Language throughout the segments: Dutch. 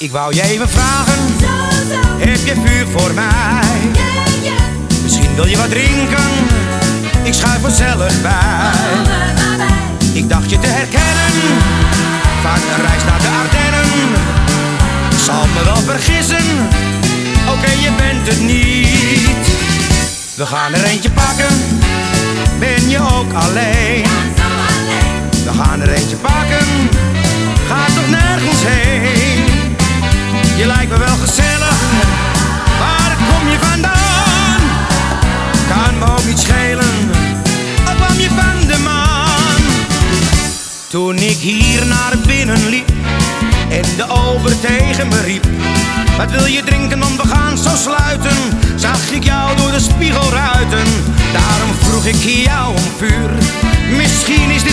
Ik wou je even vragen, heb je vuur voor mij? Misschien wil je wat drinken, ik schuif vanzelf bij. Ik dacht je te herkennen, vaak een reis naar de Ardennen. Ik zal me wel vergissen, oké je bent het niet. We gaan er eentje pakken, ben je ook alleen? Wel gezellig, waar kom je vandaan? Kan me ook niet schelen, al kwam je van de maan. Toen ik hier naar binnen liep en de ober tegen me riep. Wat wil je drinken, want we gaan zo sluiten. Zag ik jou door de spiegelruiten, daarom vroeg ik jou om vuur. Misschien is dit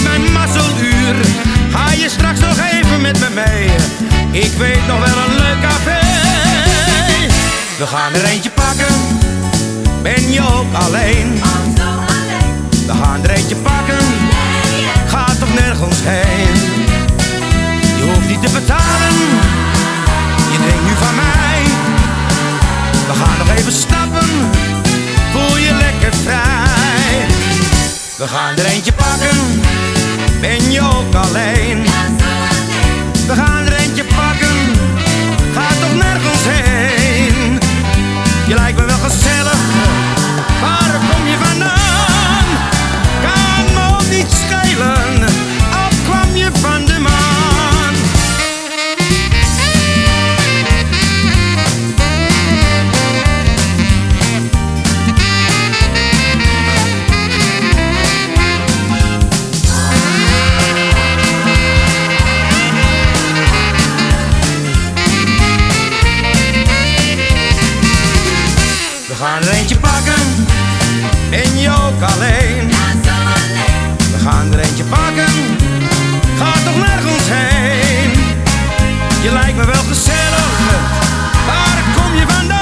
We gaan er eentje pakken. Ben je ook alleen? We gaan er eentje pakken. Ga toch nergens heen. Je hoeft niet te betalen. Je drinkt nu van mij. We gaan nog even stappen. Voel je lekker vrij. We gaan er eentje pakken. Ben je ook alleen? eentje pakken en je ook alleen. We gaan er eentje pakken, ga toch ons heen. Je lijkt me wel gezellig, waar kom je vandaan?